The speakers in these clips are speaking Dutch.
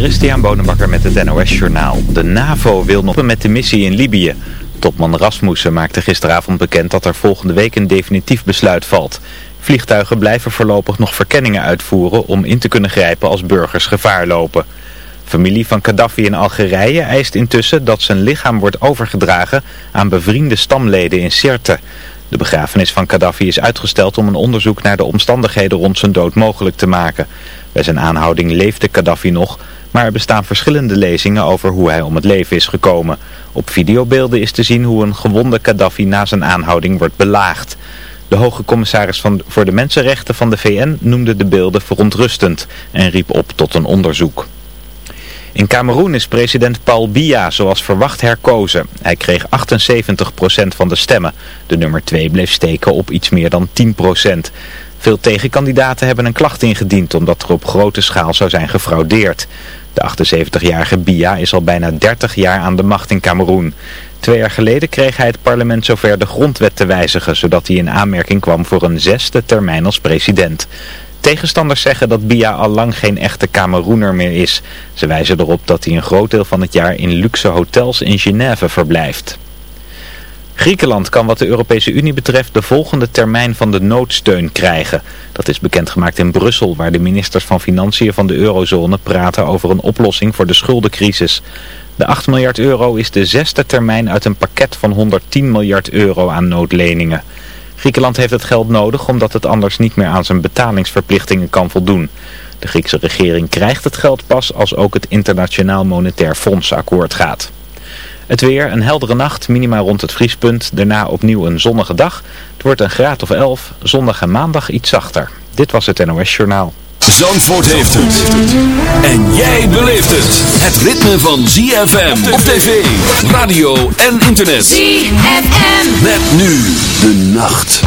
Christian Bonenbakker met het NOS Journaal. De NAVO wil nog met de missie in Libië. Topman Rasmussen maakte gisteravond bekend dat er volgende week een definitief besluit valt. Vliegtuigen blijven voorlopig nog verkenningen uitvoeren om in te kunnen grijpen als burgers gevaar lopen. Familie van Gaddafi in Algerije eist intussen dat zijn lichaam wordt overgedragen aan bevriende stamleden in Sirte. De begrafenis van Gaddafi is uitgesteld om een onderzoek naar de omstandigheden rond zijn dood mogelijk te maken. Bij zijn aanhouding leefde Gaddafi nog, maar er bestaan verschillende lezingen over hoe hij om het leven is gekomen. Op videobeelden is te zien hoe een gewonde Gaddafi na zijn aanhouding wordt belaagd. De hoge commissaris van, voor de mensenrechten van de VN noemde de beelden verontrustend en riep op tot een onderzoek. In Cameroen is president Paul Biya zoals verwacht herkozen. Hij kreeg 78% van de stemmen. De nummer 2 bleef steken op iets meer dan 10%. Veel tegenkandidaten hebben een klacht ingediend omdat er op grote schaal zou zijn gefraudeerd. De 78-jarige Biya is al bijna 30 jaar aan de macht in Cameroen. Twee jaar geleden kreeg hij het parlement zover de grondwet te wijzigen, zodat hij in aanmerking kwam voor een zesde termijn als president. Tegenstanders zeggen dat Bia al lang geen echte Cameroener meer is. Ze wijzen erop dat hij een groot deel van het jaar in luxe hotels in Genève verblijft. Griekenland kan wat de Europese Unie betreft de volgende termijn van de noodsteun krijgen. Dat is bekendgemaakt in Brussel, waar de ministers van Financiën van de eurozone praten over een oplossing voor de schuldencrisis. De 8 miljard euro is de zesde termijn uit een pakket van 110 miljard euro aan noodleningen. Griekenland heeft het geld nodig omdat het anders niet meer aan zijn betalingsverplichtingen kan voldoen. De Griekse regering krijgt het geld pas als ook het Internationaal Monetair Fonds akkoord gaat. Het weer, een heldere nacht, minima rond het vriespunt. Daarna opnieuw een zonnige dag. Het wordt een graad of 11, zondag en maandag iets zachter. Dit was het NOS Journaal. Zandvoort heeft het. En jij beleeft het. Het ritme van ZFM op tv, radio en internet. ZFM. Met nu de nacht.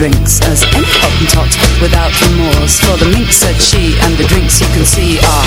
drinks as any hottentot without remorse. For the mink, said she, and the drinks you can see are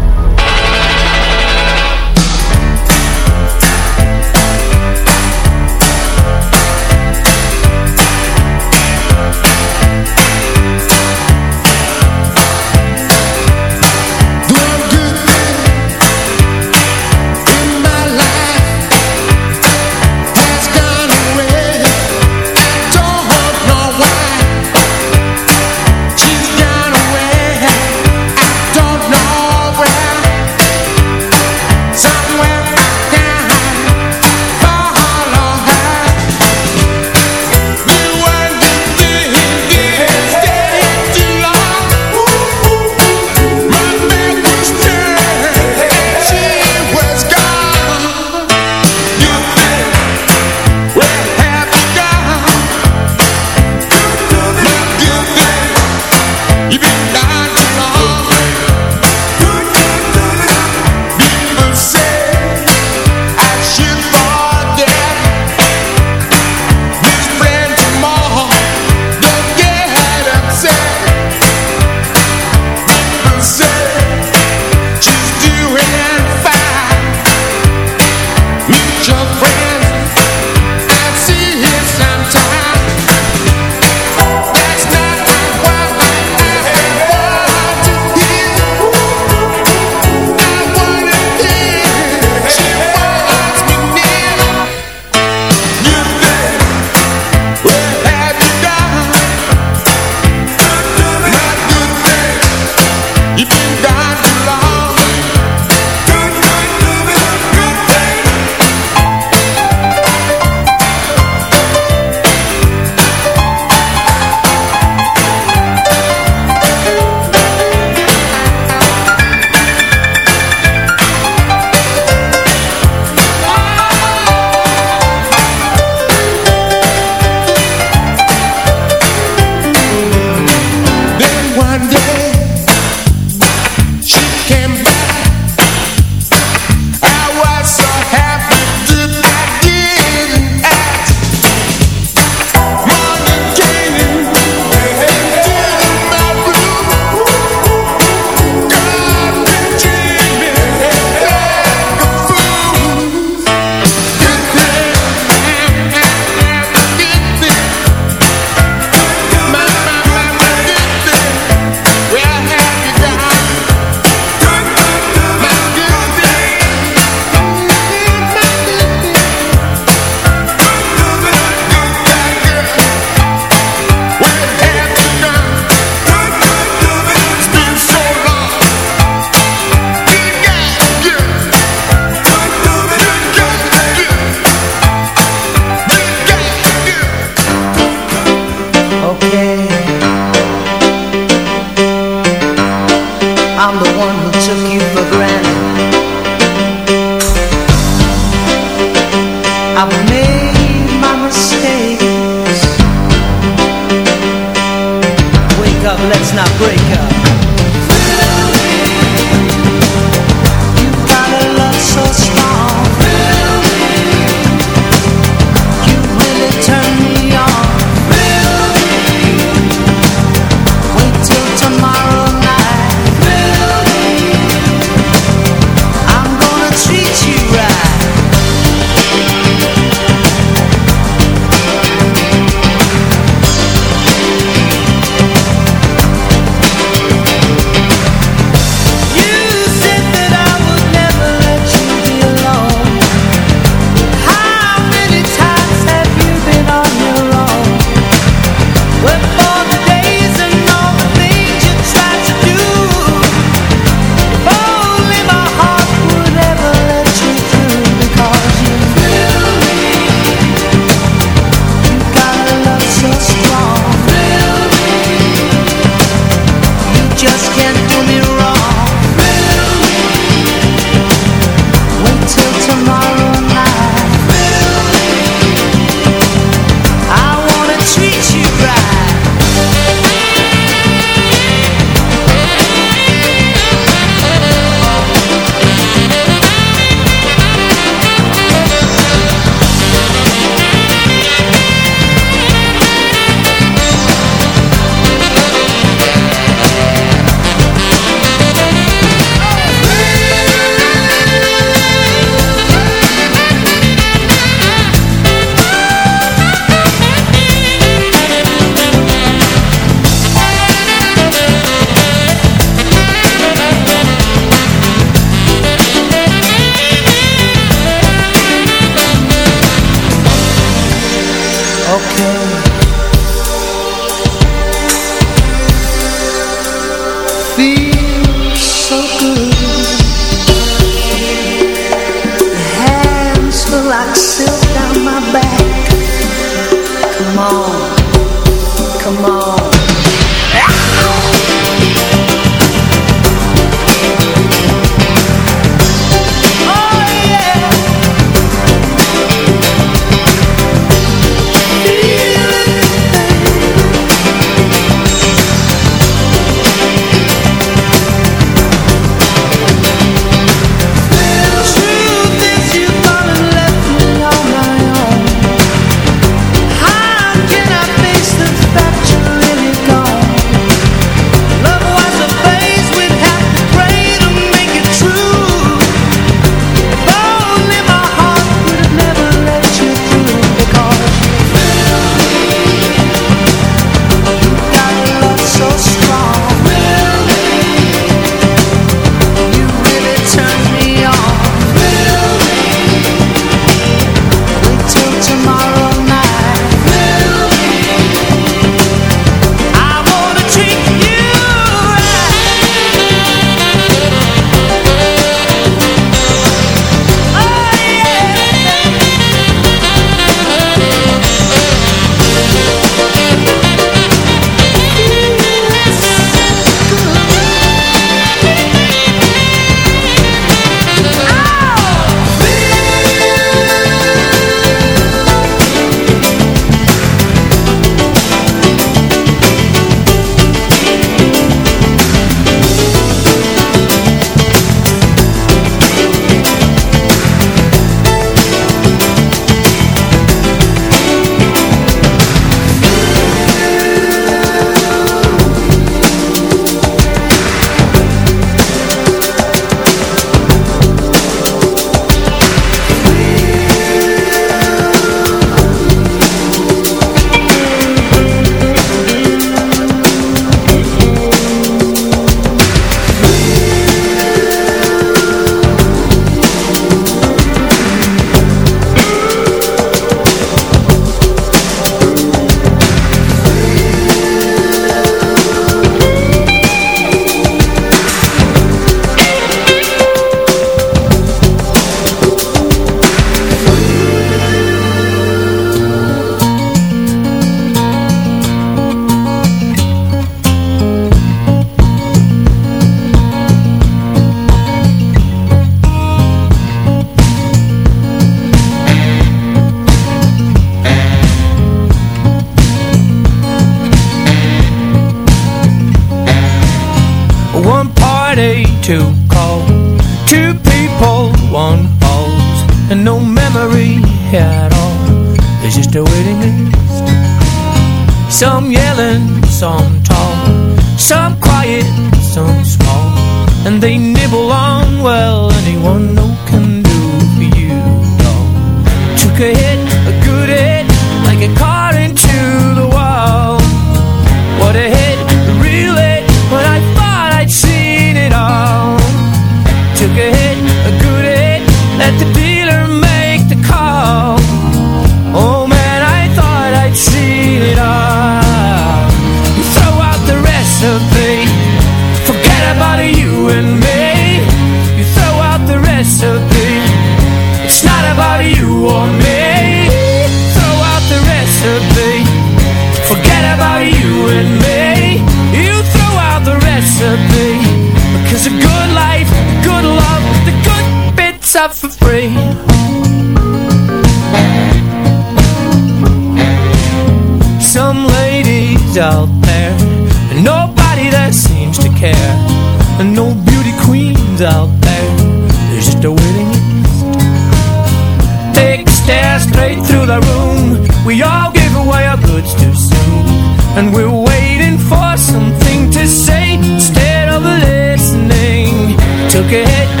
could hit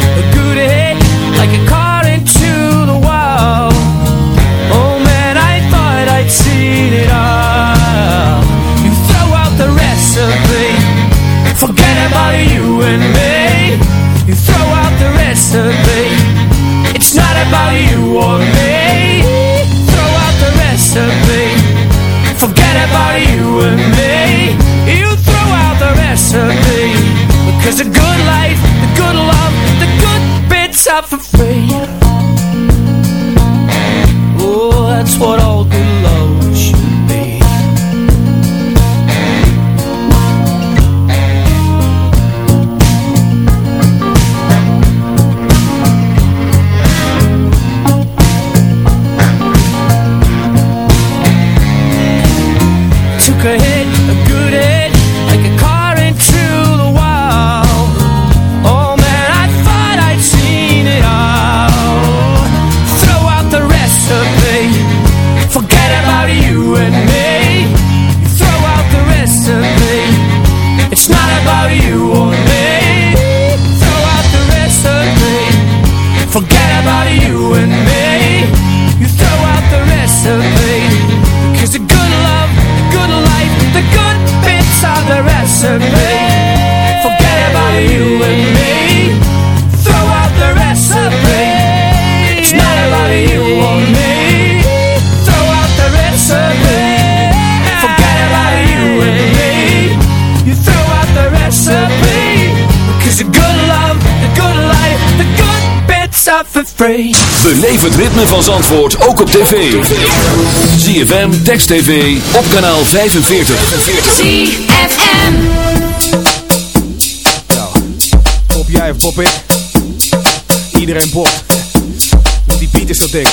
free. Beleef het ritme van Zandvoort ook op tv. ZFM, Text TV, op kanaal 45. ZFM. Pop jij of pop ik? Iedereen popt. Want die beat is zo dik.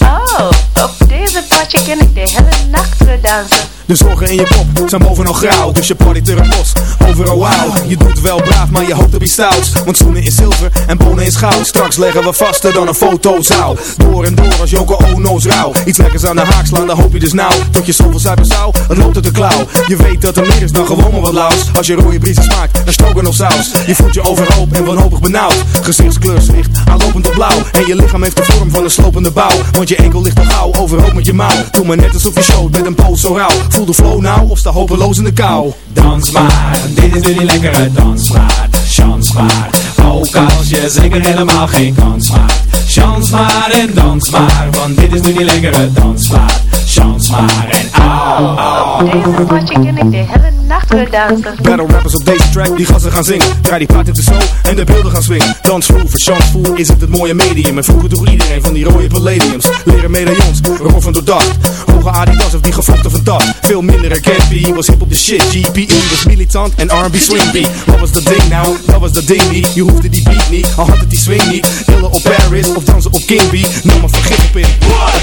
Oh, op deze potje ken ik de hele nacht dansen. De zorgen in je kop zijn bovenal grauw. Dus je partyt er een bos. Overal wauw. Je doet wel braaf, maar je hoopt op iets stouts. Want schoenen is zilver en bonen is goud. Straks leggen we vaster dan een fotozaal. Door en door als Joko Ono's rauw. Iets lekkers aan de haak slaan, dan hoop je dus nou. Tot je zoveel zuiver zou, het loopt uit de klauw. Je weet dat er meer is dan gewoon maar wat laus. Als je rode briesen smaakt, dan stoken of saus. Je voelt je overhoop en wanhopig benauwd. Gezichtskleur zwicht, aanlopend op blauw. En je lichaam heeft de vorm van een slopende bouw. Want je enkel ligt al gauw, overhoop met je mouw. Doe maar net alsof je showt met een poot zo rauw. Voel de flow nou of sta hopeloos in de kou. Dans maar, dit is nu die lekkere dans maar, chans maar. Ook als je zeker helemaal geen kans maakt. Chans maar en dans maar, want dit is nu die lekkere dans maar, chans maar en au, deze potje ken ik de hele nacht dansen. Battle rappers op deze track, die gassen gaan zingen. Draai die plaat in de show en de beelden gaan swingen. Dansvloer, voor chansvoer is het het mooie medium. En vroeger door iedereen van die rode palladiums. Leren medaillons, roffen door dag. Hoge Adidas of die gevlochten van dag. Veel minder herkend, was hip op de shit. GPE was militant en R&B swing beat. Wat was dat ding nou? Dat was dat ding niet. Je hoefde die beat niet, al had het die swing niet. Hillen op Paris of dansen op King B. Nam maar vergif op in.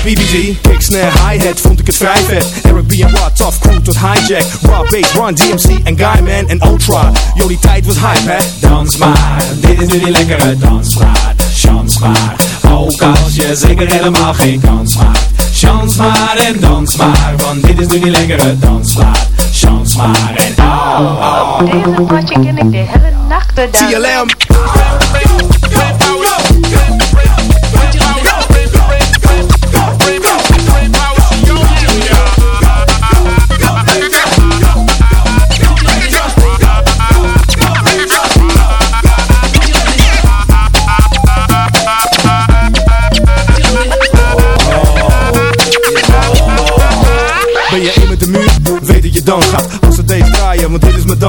BBG, kick, snare, hi-hat, vond ik het vrij vet. Eric B en Rod, tough crew tot hijack. Raw bass, Run, DMC en Guyman en Ultra. Yo, die tijd was hype, hè? Dans maar, dit is nu die lekkere dansmaat. Chans maar, ook als je zeker helemaal geen kans maakt. Chans maar en dans maar, want dit is nu die lekkere dansmaat. Chans maar en au, au. Deze potje ken ik de hele nacht door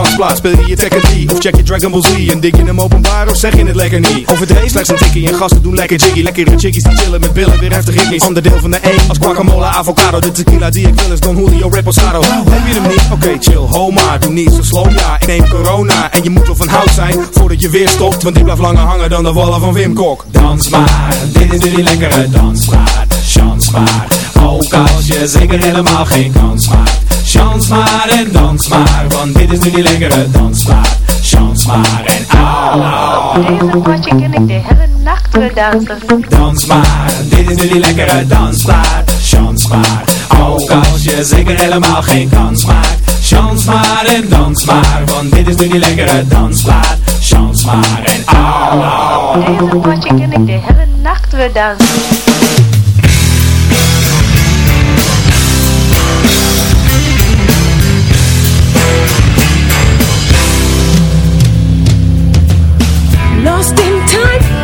dansplaats. Speel je je Tekken 3 of check je Dragon Ball Z En dik je hem openbaar of zeg je het lekker niet? Overdreven slechts een tikkie en gasten doen lekker jiggy. Lekkere chickies die chillen met billen, weer heftig hickeys Ander deel van de E als guacamole, avocado De tequila die ik wil is Don Julio Reposado. Heb je hem niet? Oké chill, ho maar Doe niet zo slow, ja. Ik neem corona en je moet wel van hout zijn Voordat je weer stopt, want die blijft langer hangen dan de wallen van Wim Kok. Dans maar, dit is nu die lekkere dansmaat. Chans maar, ook als je zeker helemaal geen kans maakt. Chans maar en dans maar, want dit is nu die lekkere dansmaat. Chans maar en au. Deze potje ken ik de hele nacht door dansen. Dans maar, dit is nu die lekkere dansmaat. Chans maar, ook als je zeker helemaal geen kans maakt. Chans maar en dans maar, want dit is nu die lekkere dansmaat. Chans maar en au, au. Deze potje ken ik de hele nacht door dansen. Lost in time,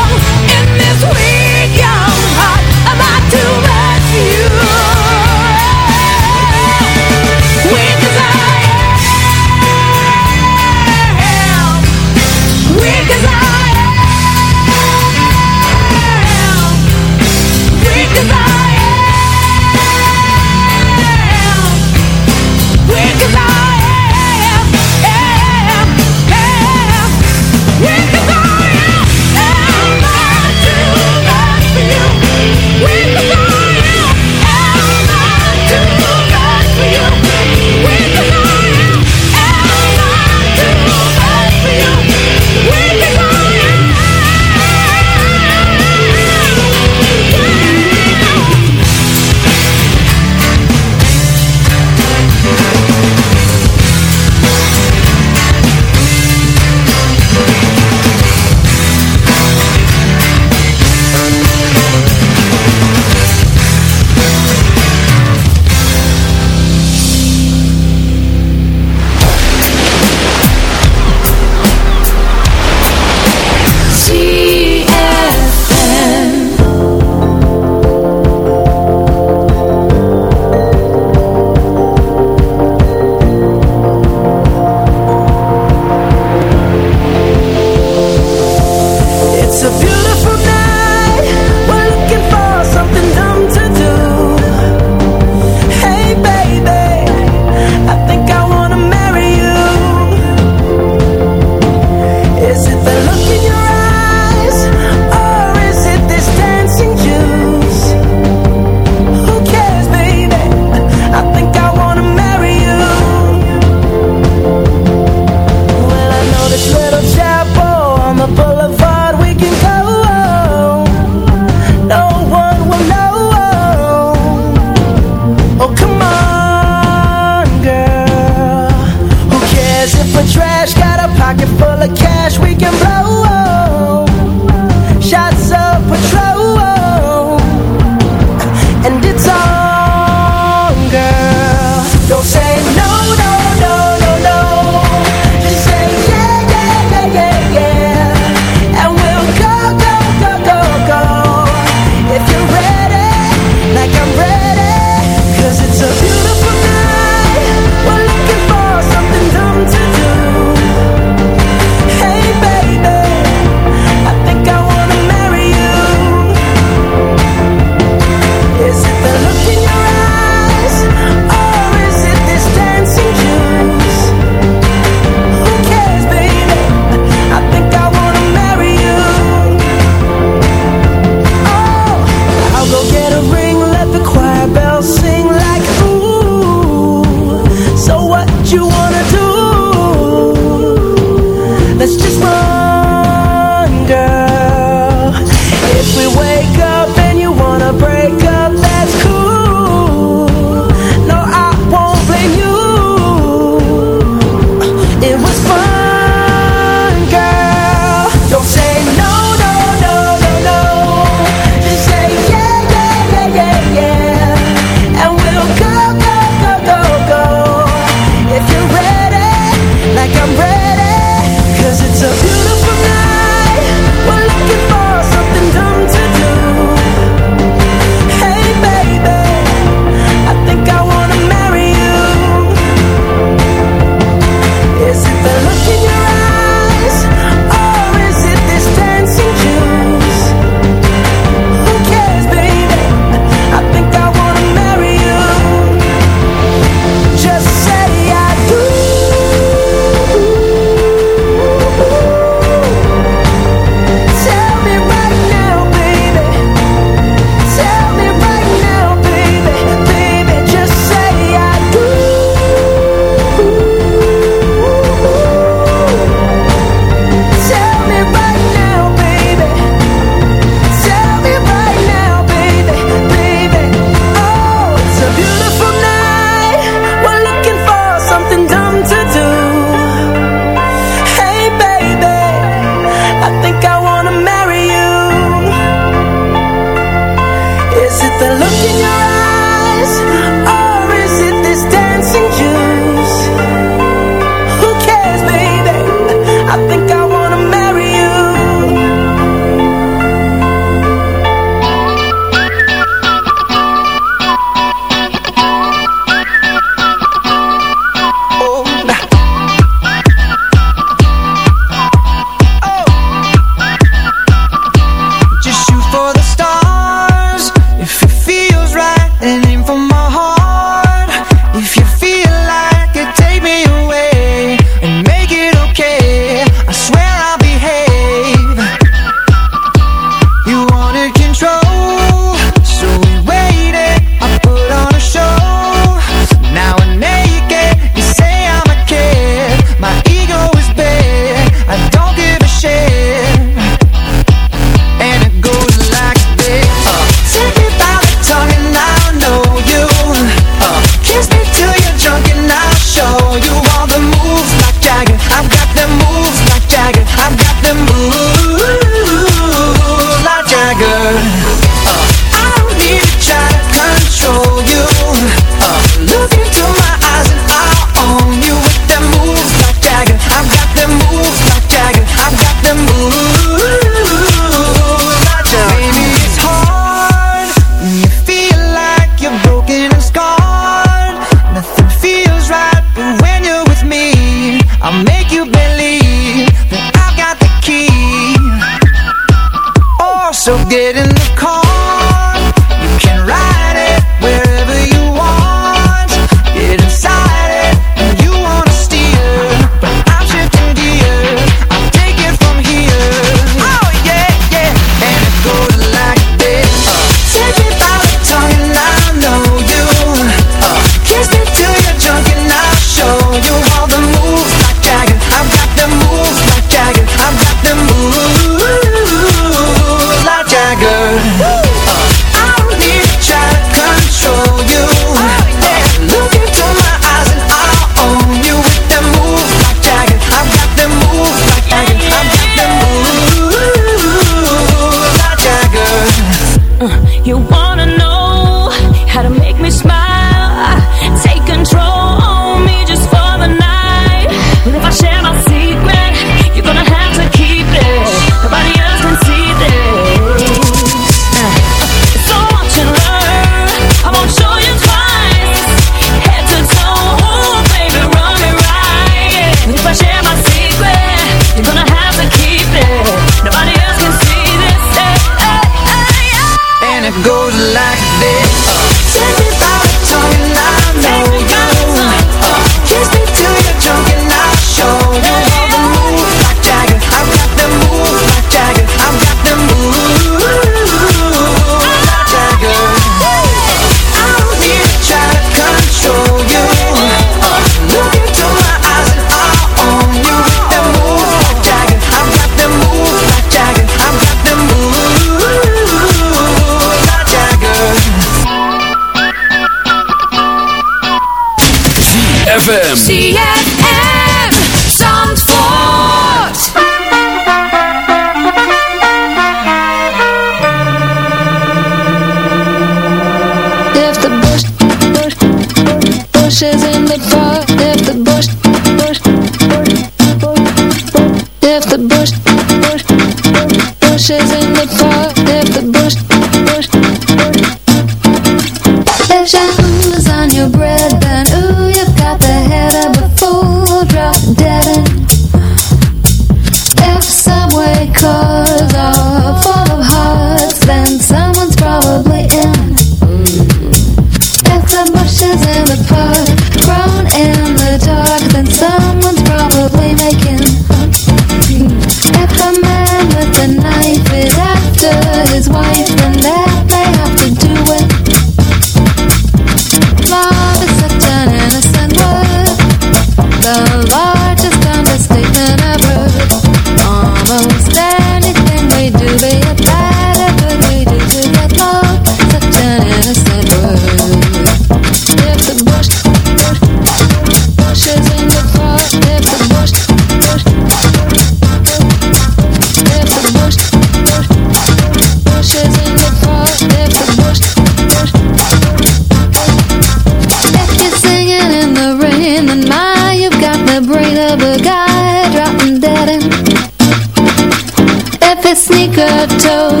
So.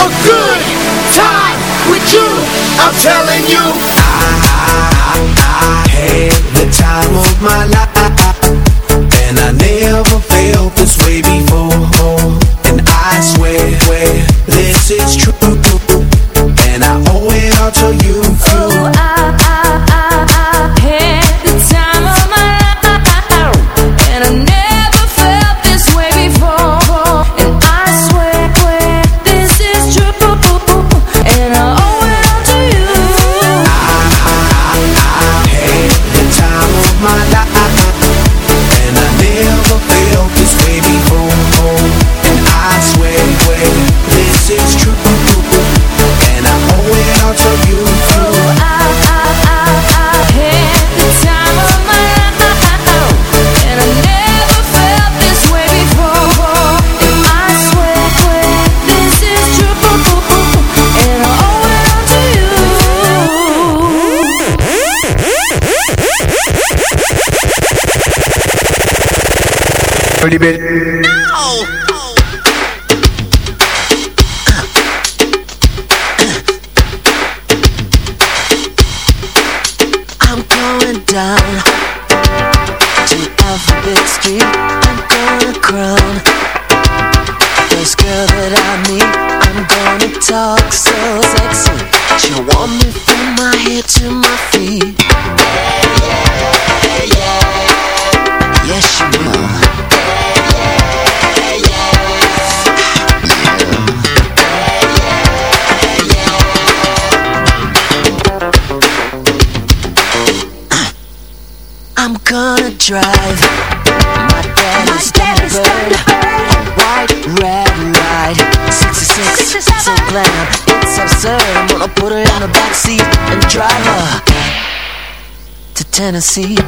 a good time with you. I'm telling you, I, I, I, had the time of my life. Pretty bitch. No! I'm gonna drive. My daddy's daddy's bird White, red, white 66, 67. so glad It's absurd. I'm gonna put her in the backseat And drive her To Tennessee.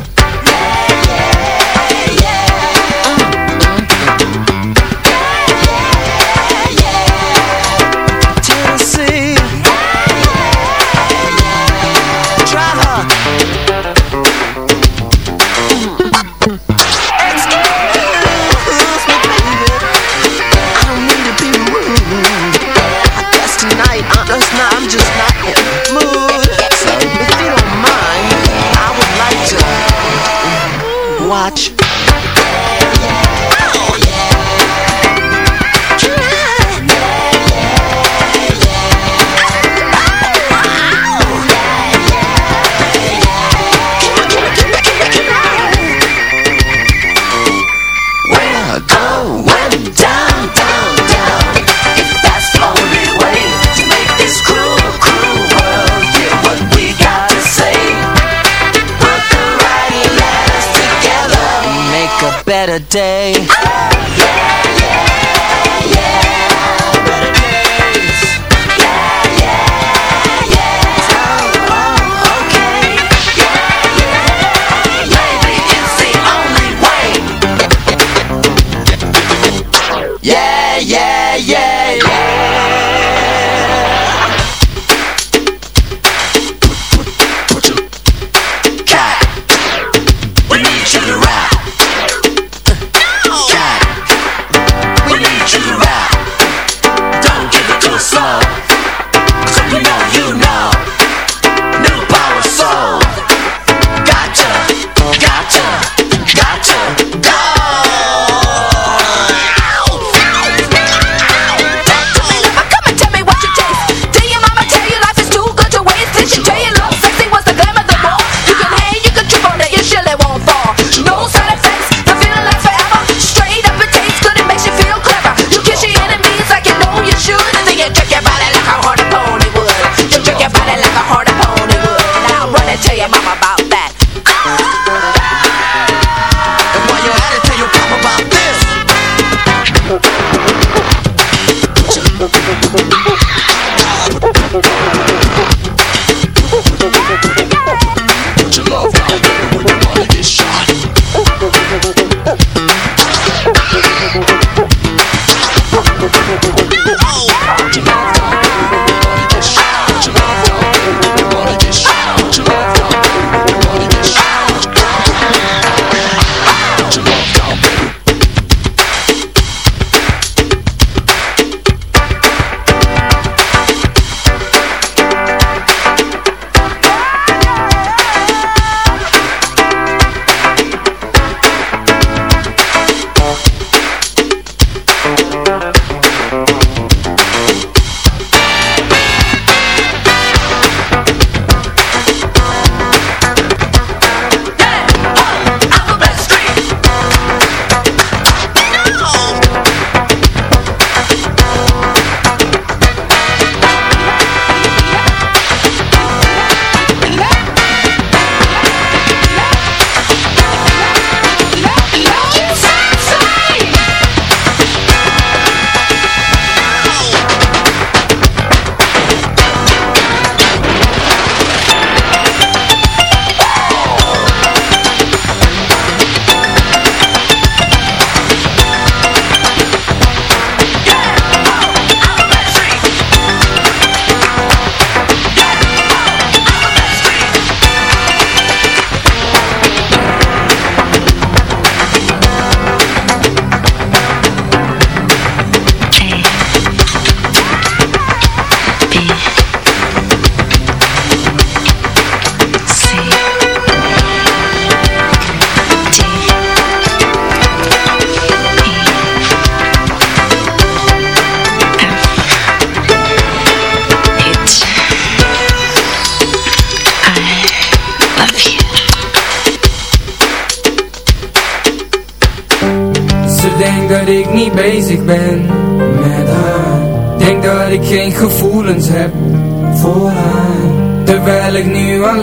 better day.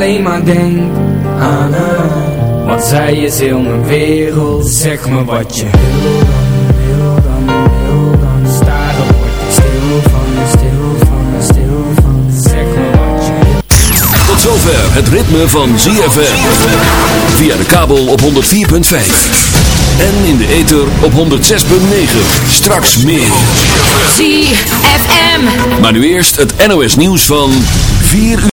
Alleen maar denk aan haar Want zij is heel mijn wereld Zeg me wat je wil dan, wil dan, wil dan Staren word ik stil van, stil van, stil van Zeg me wat je wil Tot zover het ritme van ZFM. Via de kabel op 104.5. En in de ether op 106.9. Straks meer. ZFM. Maar nu eerst het NOS nieuws van 4 uur.